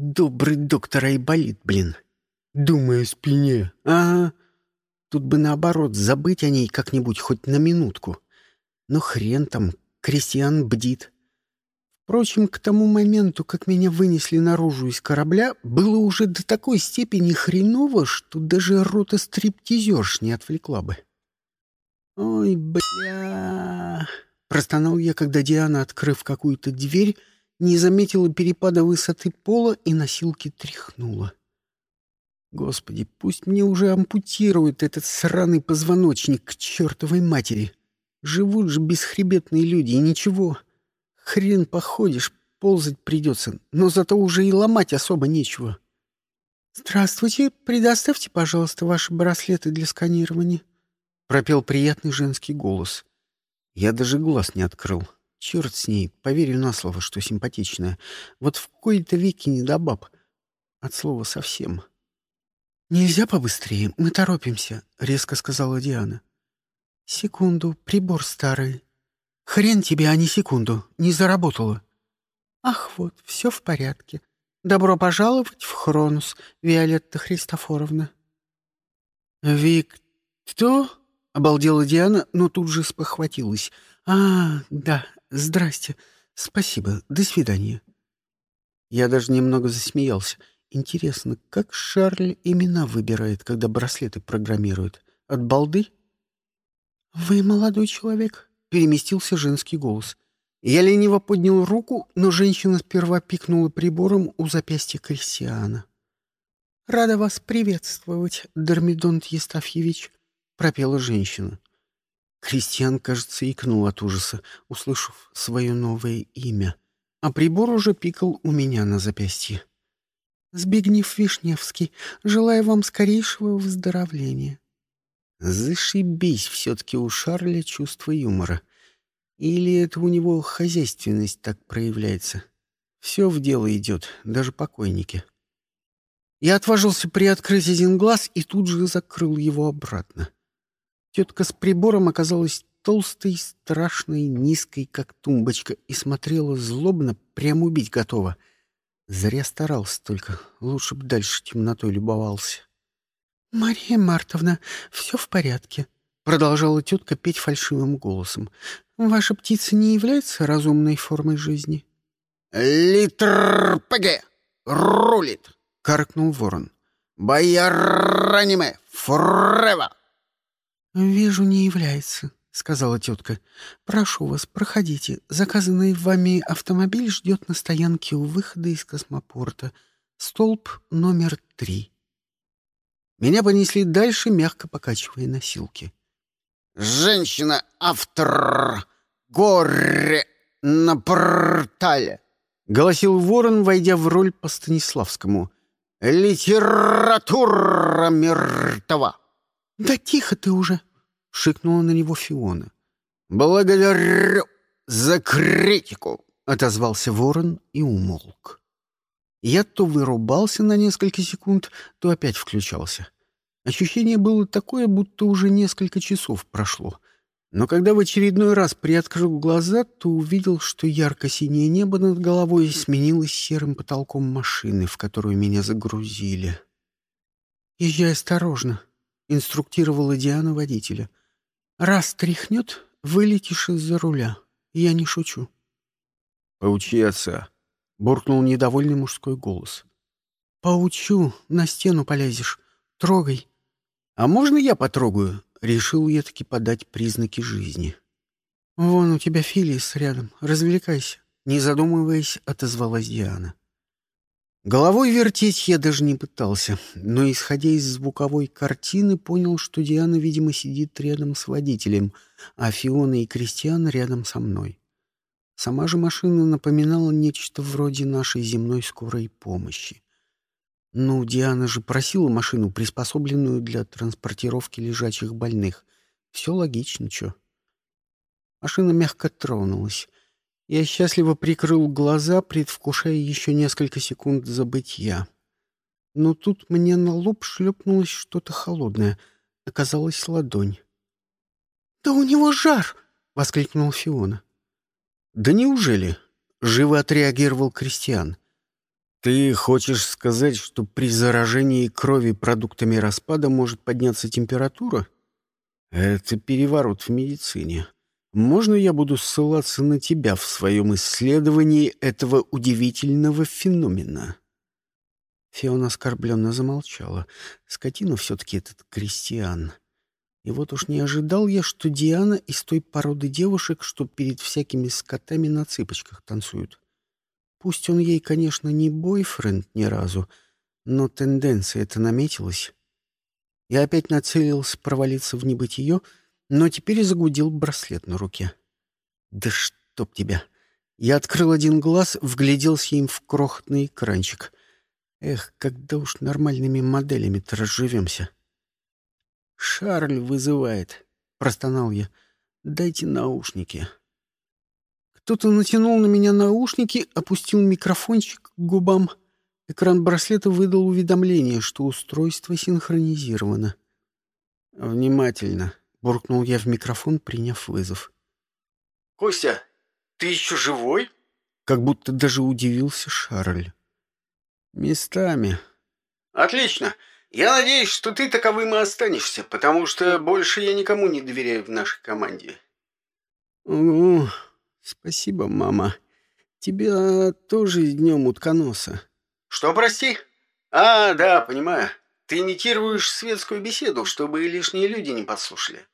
Добрый доктор Айболит, блин. Думаю, спине. Ага. Тут бы наоборот забыть о ней как-нибудь хоть на минутку. Но хрен там, крестьян бдит. Впрочем, к тому моменту, как меня вынесли наружу из корабля, было уже до такой степени хреново, что даже рота стриптизерш не отвлекла бы. «Ой, бля...» — простонал я, когда Диана, открыв какую-то дверь, не заметила перепада высоты пола и носилки тряхнула. Господи, пусть мне уже ампутируют этот сраный позвоночник к чертовой матери. Живут же бесхребетные люди, и ничего. Хрен походишь, ползать придется, но зато уже и ломать особо нечего. «Здравствуйте, предоставьте, пожалуйста, ваши браслеты для сканирования», — пропел приятный женский голос. Я даже глаз не открыл. Черт с ней, поверю на слово, что симпатичная. Вот в кои-то веки не до баб. От слова совсем. «Нельзя побыстрее, мы торопимся», — резко сказала Диана. «Секунду, прибор старый», Хрен тебе, а не секунду. Не заработала. Ах, вот, все в порядке. Добро пожаловать в Хронус, Виолетта Христофоровна. Вик, кто? Обалдела Диана, но тут же спохватилась. А, да, здрасте. Спасибо. До свидания. Я даже немного засмеялся. Интересно, как Шарль имена выбирает, когда браслеты программирует? От балды? Вы молодой человек, переместился женский голос. Я лениво поднял руку, но женщина сперва пикнула прибором у запястья Кристиана. «Рада вас приветствовать, Дормидонт Естафьевич», — пропела женщина. Кристиан, кажется, икнул от ужаса, услышав свое новое имя, а прибор уже пикал у меня на запястье. «Збигнев Вишневский, желаю вам скорейшего выздоровления». Зашибись все-таки у Шарля чувство юмора. Или это у него хозяйственность так проявляется? Все в дело идет, даже покойники. Я отважился приоткрыть один глаз и тут же закрыл его обратно. Тетка с прибором оказалась толстой, страшной, низкой, как тумбочка, и смотрела злобно, прям убить готова. Зря старался только, лучше б дальше темнотой любовался. «Мария Мартовна, все в порядке», — продолжала тетка петь фальшивым голосом. «Ваша птица не является разумной формой жизни?» «Литр ПГ! Рулит!» — каркнул ворон. «Бояраниме! Форева!» «Вижу, не является», — сказала тетка. «Прошу вас, проходите. Заказанный вами автомобиль ждет на стоянке у выхода из космопорта. Столб номер три». Меня понесли дальше, мягко покачивая носилки. «Женщина-автор! Горе на портале!» — голосил ворон, войдя в роль по Станиславскому. «Литература мертва!» «Да тихо ты уже!» — шикнула на него Фиона. «Благодарю за критику!» — отозвался ворон и умолк. Я то вырубался на несколько секунд, то опять включался. Ощущение было такое, будто уже несколько часов прошло. Но когда в очередной раз приоткрыл глаза, то увидел, что ярко-синее небо над головой сменилось серым потолком машины, в которую меня загрузили. «Езжай осторожно», — инструктировала Диана водителя. «Раз тряхнет, вылетишь из-за руля. Я не шучу». «Поучи отца», — буркнул недовольный мужской голос. «Поучу, на стену полезешь. Трогай». «А можно я потрогаю?» — решил я таки подать признаки жизни. «Вон у тебя Филис рядом. Развлекайся». Не задумываясь, отозвалась Диана. Головой вертеть я даже не пытался, но, исходя из звуковой картины, понял, что Диана, видимо, сидит рядом с водителем, а Фиона и Кристиан рядом со мной. Сама же машина напоминала нечто вроде нашей земной скорой помощи. Ну, Диана же просила машину, приспособленную для транспортировки лежачих больных. Все логично, чё. Машина мягко тронулась. Я счастливо прикрыл глаза, предвкушая еще несколько секунд забытья. Но тут мне на лоб шлепнулось что-то холодное. Оказалась ладонь. «Да у него жар!» — воскликнул Фиона. «Да неужели?» — живо отреагировал Кристиан. Ты хочешь сказать, что при заражении крови продуктами распада может подняться температура? Это переворот в медицине. Можно я буду ссылаться на тебя в своем исследовании этого удивительного феномена?» Фиона оскорбленно замолчала. Скотина все-таки этот крестьян. И вот уж не ожидал я, что Диана из той породы девушек, что перед всякими скотами на цыпочках танцуют. Пусть он ей, конечно, не бойфренд ни разу, но тенденция это наметилась. Я опять нацелился провалиться в небытие, но теперь загудел браслет на руке. «Да чтоб тебя!» Я открыл один глаз, вгляделся им в крохотный экранчик. Эх, когда уж нормальными моделями-то разживемся. «Шарль вызывает», — простонал я. «Дайте наушники». Кто-то натянул на меня наушники, опустил микрофончик к губам. Экран браслета выдал уведомление, что устройство синхронизировано. «Внимательно», — буркнул я в микрофон, приняв вызов. «Костя, ты еще живой?» Как будто даже удивился Шарль. «Местами». «Отлично. Я надеюсь, что ты таковым и останешься, потому что больше я никому не доверяю в нашей команде». «Угу», «Спасибо, мама. Тебя тоже днем утконоса». «Что, прости?» «А, да, понимаю. Ты имитируешь светскую беседу, чтобы лишние люди не подслушали».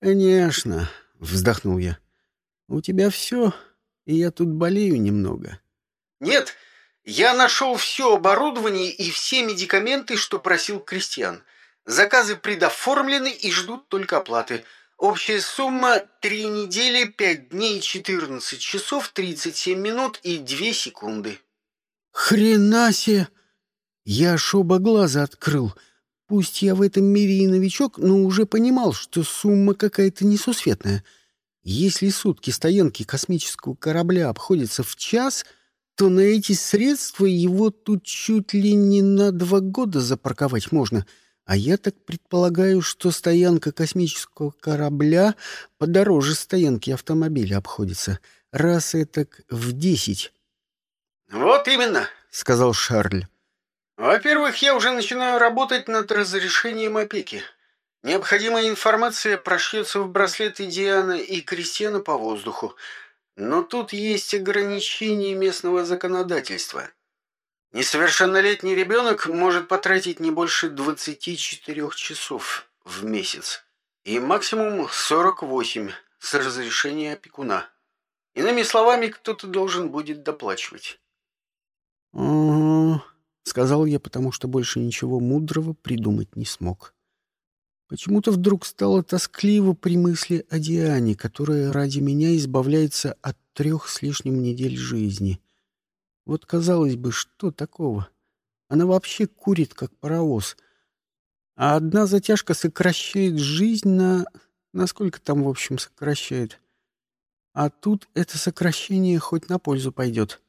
«Конечно», — вздохнул я. «У тебя все, и я тут болею немного». «Нет, я нашел все оборудование и все медикаменты, что просил крестьян. Заказы предоформлены и ждут только оплаты». Общая сумма – 3 недели, 5 дней, 14 часов, 37 минут и 2 секунды. Хрена себе! Я аж оба глаза открыл. Пусть я в этом мире и новичок, но уже понимал, что сумма какая-то несусветная. Если сутки стоянки космического корабля обходятся в час, то на эти средства его тут чуть ли не на два года запарковать можно — а я так предполагаю, что стоянка космического корабля подороже стоянки автомобиля обходится. Раз это в десять. «Вот именно», — сказал Шарль. «Во-первых, я уже начинаю работать над разрешением опеки. Необходимая информация прошьется в браслеты Дианы и Кристиана по воздуху. Но тут есть ограничения местного законодательства». Несовершеннолетний ребенок может потратить не больше 24 часов в месяц и максимум 48 с разрешения опекуна. Иными словами, кто-то должен будет доплачивать. Сказал я, потому что больше ничего мудрого придумать не смог. Почему-то вдруг стало тоскливо при мысли о Диане, которая ради меня избавляется от трех с лишним недель жизни — вот, казалось бы, что такого? Она вообще курит, как паровоз. А одна затяжка сокращает жизнь на... Насколько там, в общем, сокращает? А тут это сокращение хоть на пользу пойдет.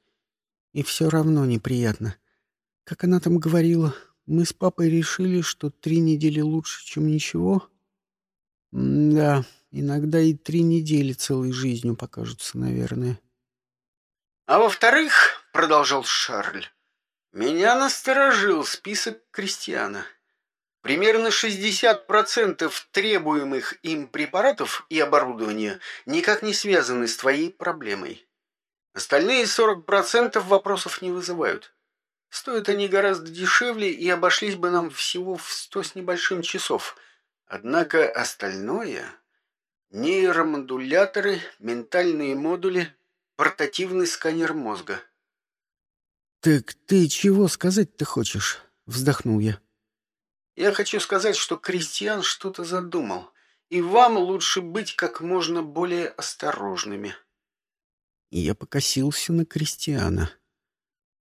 И все равно неприятно. Как она там говорила, мы с папой решили, что три недели лучше, чем ничего. М да, иногда и три недели целой жизнью покажутся, наверное. А во-вторых, продолжал Шарль, меня насторожил список крестьяна. Примерно 60% требуемых им препаратов и оборудования никак не связаны с твоей проблемой. Остальные 40% вопросов не вызывают. Стоят они гораздо дешевле и обошлись бы нам всего в сто с небольшим часов. Однако остальное — нейромодуляторы, ментальные модули — Портативный сканер мозга. «Так ты чего сказать-то хочешь?» — вздохнул я. «Я хочу сказать, что крестьян что-то задумал, и вам лучше быть как можно более осторожными». Я покосился на крестьяна.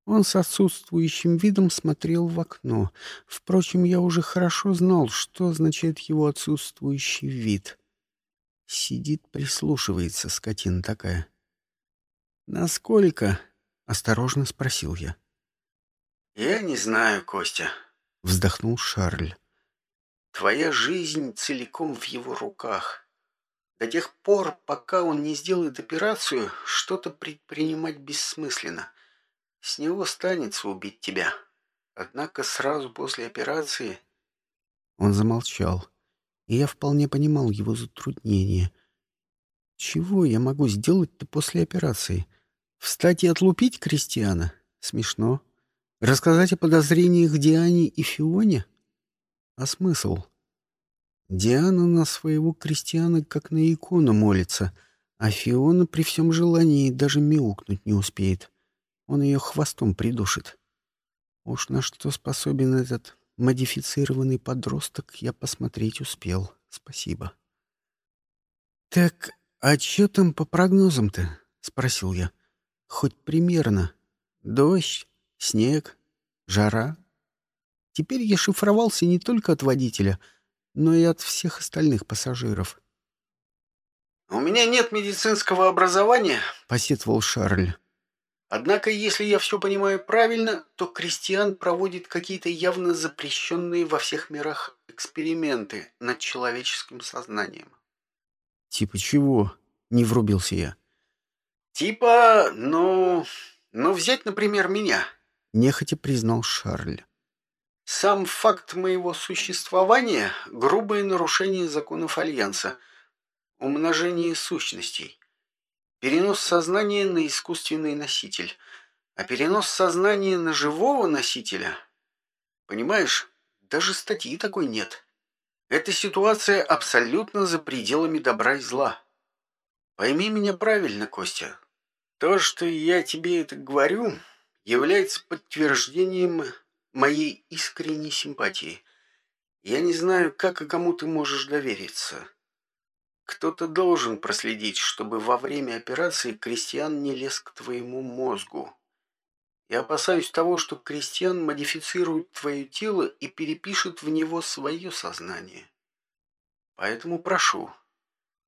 Он с отсутствующим видом смотрел в окно. Впрочем, я уже хорошо знал, что означает его отсутствующий вид. Сидит, прислушивается, скотина такая. «Насколько?» — осторожно спросил я. «Я не знаю, Костя», — вздохнул Шарль. «Твоя жизнь целиком в его руках. До тех пор, пока он не сделает операцию, что-то предпринимать бессмысленно. С него станется убить тебя. Однако сразу после операции...» Он замолчал, и я вполне понимал его затруднение. «Чего я могу сделать-то после операции? Встать и отлупить крестьяна? Смешно. Рассказать о подозрениях Диане и Фионе? А смысл?» Диана на своего крестьяна как на икону молится, а Фиона при всем желании даже мяукнуть не успеет. Он ее хвостом придушит. Уж на что способен этот модифицированный подросток, я посмотреть успел. Спасибо. «Так, а что там по прогнозам-то?» — спросил я. «Хоть примерно. Дождь, снег, жара?» Теперь я шифровался не только от водителя — но и от всех остальных пассажиров. «У меня нет медицинского образования», — посетовал Шарль. «Однако, если я все понимаю правильно, то крестьян проводит какие-то явно запрещенные во всех мирах эксперименты над человеческим сознанием». «Типа чего?» — не врубился я. «Типа, ну... ну взять, например, меня», — нехотя признал Шарль. Сам факт моего существования — грубое нарушение законов Альянса, умножение сущностей, перенос сознания на искусственный носитель, а перенос сознания на живого носителя... Понимаешь, даже статьи такой нет. Эта ситуация абсолютно за пределами добра и зла. Пойми меня правильно, Костя. То, что я тебе это говорю, является подтверждением моей искренней симпатии. Я не знаю, как и кому ты можешь довериться. Кто-то должен проследить, чтобы во время операции крестьян не лез к твоему мозгу. Я опасаюсь того, что крестьян модифицирует твое тело и перепишет в него свое сознание. Поэтому прошу,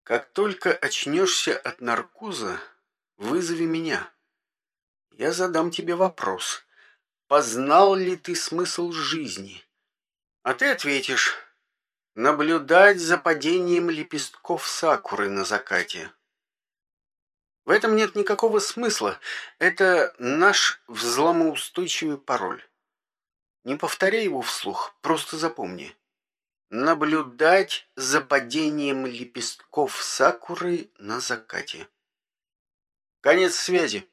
как только очнешься от наркоза, вызови меня. Я задам тебе вопрос познал ли ты смысл жизни? А ты ответишь, наблюдать за падением лепестков сакуры на закате. В этом нет никакого смысла. Это наш взломоустойчивый пароль. Не повторяй его вслух, просто запомни. Наблюдать за падением лепестков сакуры на закате. Конец связи.